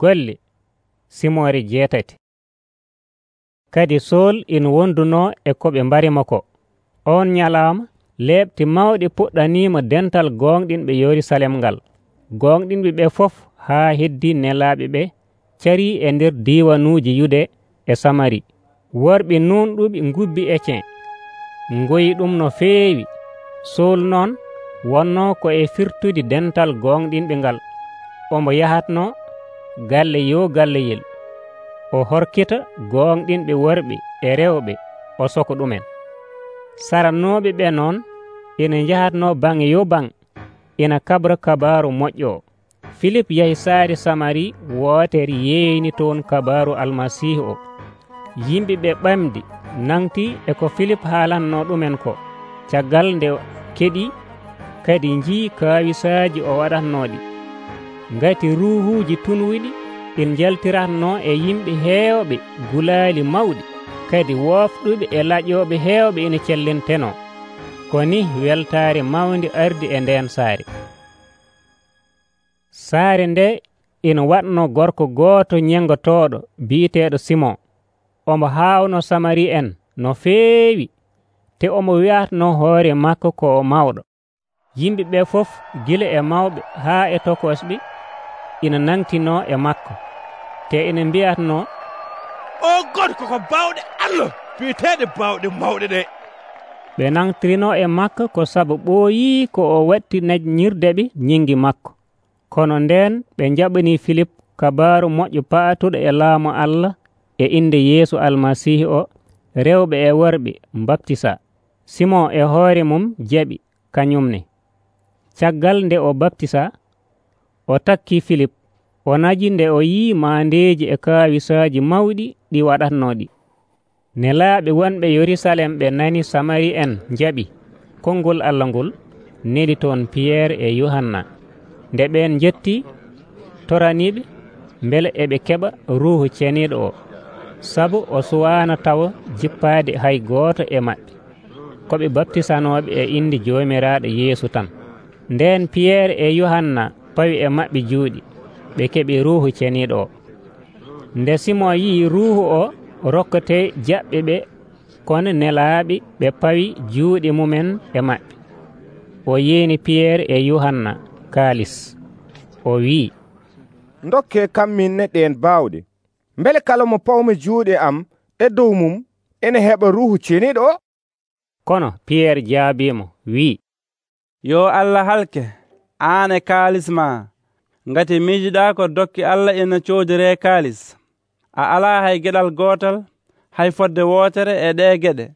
golle simore jeetati. Kadi sol ina wonduno e ko ɓe mbarima ko on ñalama leɓte mawɗe puɗɗanima dental gonɗinɓe yerusalem ngal. Gonɗinɓe ɓe fof haa heddi nelaɓe ɓe cari e nder diwanuji yude e samari. Worɓe nunɗuɓe gubbi ecen goyi ɗum no feewi. Sol noon wonno ko e firtude dental gonɗinɓe ngal. Omo yahatno galle yo galleyel. O horkita gonɗinɓe worɓe e rewɓe o soko ɗumen. Sarannoɓe ɓe noon ina jahatno bange yo bang ina kabra kabaru moƴƴo. Philip filip saari samari wootere yeeyni toon kabaru almasihu o. Yimɓe ɓe ɓamdi nangti e ko filip haalanno ɗumen ko. Caggal nde keɗi kadi jii kawisaji o waɗatnoɗi ngati ruhuji tunwiɗi ɗin jaltiratno e yimɓe heewɓe gulaali mawɗi. Kadi woofɗuɓe e laƴoɓe heewɓe ina cellinteno koni weltare mawde ardi e nden saare. Saare nde ina waɗno gorko gooto ñengotoɗo biyeteɗo simon. Omo haawno samari en no feewi te omo wiyatno hoore makko ko mawɗo. Yimɓe ɓe fof gila e mawɓe haa e tokosɓe ina nantino e makko. Te ina mbiyatno o god koko bawɗe allah biyeteɗe bawɗe mawɗe ɗe. ɓe nantirino e makko ko sabu ɓooyi ko o watti najñirde ɓe ñingi makko. Kono nden ɓe jaɓani filip kabaru moƴƴo paatuɗo e laamu allah e inde yeesu almasihu o rewɓe e worɓe baptisa simon e hoore mum jaɓi kañumne caggal nde o baptisa o takki filip naji nde o yi maandeji e kawisaji mawɗi ɗi waɗatnoɗi nelaaɓe wonɓe yerusalem ɓe nani samari en jaɓi konngol allah ngol neli toon piyerre e yohanna. Nde ɓen jetti toraniɓe beele eɓe keɓa ruhu ceniɗo o. Sabu o suwana tawa jippade hay goto e maɓɓe koɓe baptisanoɓe e inde jomiraɗo yeesu tan. Nden piyerre e yohanna pawi e maɓɓe juuɗi. Ɓe keeɓi ruhu ceniɗo. O nde simo yi'i ruhu o rokkate jaɓɓe ɓe kono nelaaɓi ɓe pawi juuɗe mumen e maɓɓe o yeeni piyerre e yohanna kaalis. O wi'i. Dokke kam kammin ɗen baawɗe. Mbele kala mo pawmi juuɗe am e dow mum ene heɓa ruhu ceniɗo? O kono piyerre jaabimo wi'i. Yo allah halke. aan e kaalis ma. Ngati miijiɗa ko dokki allah e ina coodire kaalis. A ala hay geɗal gootal hay fodde wootere e ɗe geɗe.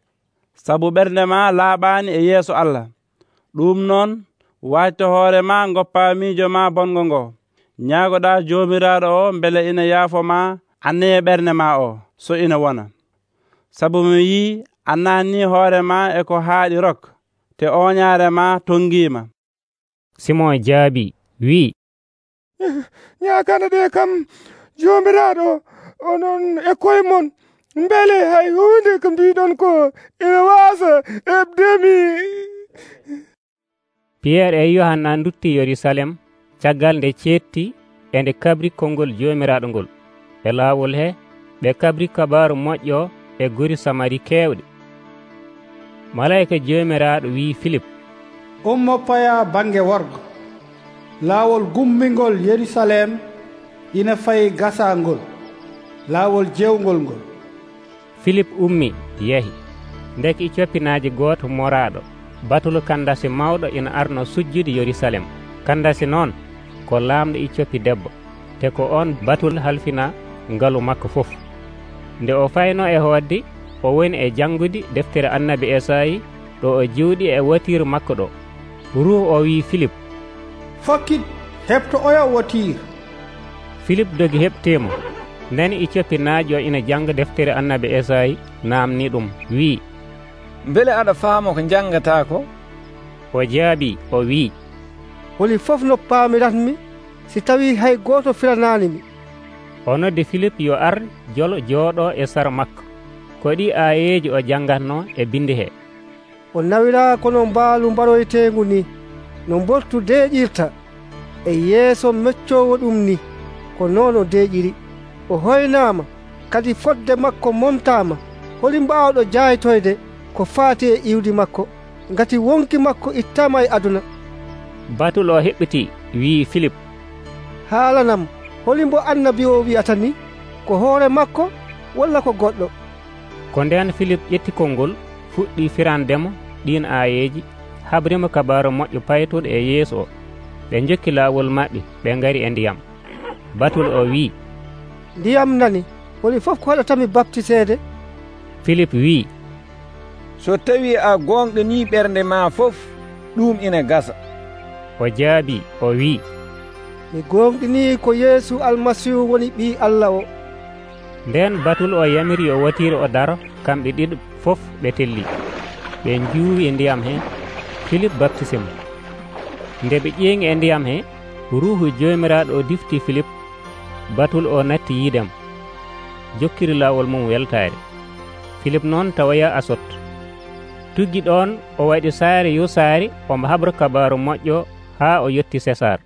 Sabu ɓernde ma laaɓaani e yeeso allah. Ɗum noon waajto hoore ma goppa miijo ma bongo ngo. Ñaagoɗa joomiraaɗo o mbele ina yaafo ma anneye e ɓernde ma o so ina wona. Sabu mi yii annaani hoore ma e ko haaɗi rok te oñaare ma tongiima simon jaabi wi'i ñakana eh, ɗe kam joomiraaɗo onon e koye mon. Mbele hay hunde ko mbiɗon ko ene waasa hebdemi piyerre e, e yohanna dutti yerusalem caggal nde ceetti e nde kabri konngol jomiraɗo ngol. E laawol he ɓe kabri kabaru moƴƴo e gori samari kewɗe malayika jomiraɗo wi philipe ummopaya bange worgo laawol gummingol yerusalem ina fayi gasangol. Laawol jewgol ngol. Philip ummi yehi. Ndeki coppinaji goto moraɗo batulu kandasi mawɗo ina arno sujjude yerusalem. Kandasi noon ko laamɗo i coppi debbo. Te ko on batul halfina ngalu makko fof. Nde o fayno e hoodde o woni e janngude deftere annabi esayi ɗo o jiwɗi e watiru makko ɗo. ruhu o wi philip. Fokkit hepto oya wotir. Philip dogi heɓtemo nani i coppi naajo ina janga deftere annabi esayi namni ɗum. Wi. Beele aɗa faamo ko jangata ko? O jaabi o wi. Woni fof no paamiratmi si tawi hay goto firananimi o nodde philip yo ar jolo jooɗo e sara makko. Ko ɗi ayeji o jangatno e bindi hee o nawira kono mbaalu mbaroyteengu ni no mbortu deeƴirta e yeeso meccowo ɗum ni ko noon o deeƴiri. O hoynaama kadi fodde makko momtaama holi mbaawɗo jaaytoyde ko faati e iwdi makko. Ngati wonki makko ittama e aduna. Batul o heɓɓiti wi'i filip. Haalanam holi mbo annabi o wi'ata ni ko hoore makko walla ko goɗɗo. Ko nden filip ƴetti konngol fuɗɗi firandemo ɗin ayeji habrima kabaru moƴƴo paytuɗo e yeeso o. Ɓe jokki laawol maɓɓe ɓe ngari e ndiyam. Batul o wi ndiyam nani? Woni fof ko waɗatami baptisede philip wi so tawi a gonɗo ni ɓernde ma fof ɗum ina gasa. O jaabi o wi mi gonɗini ko yeesu almasihu woni ɓi allah o. Nden batul o yamiri o watiri o daro kamɓe ɗiɗo fof ɓe telli. ɓe juuwi e ndiyam he philip baptisime nde ɓe ƴeeŋi e ndiyam he ruhu jomiraɗo difti philip batul o natti yiidem jokkiri laawol mum weltare philip noon tawaya asot. Tuggi ɗon o waɗi saare yo saare omo habra kabaru moƴƴo haa o yetti sésar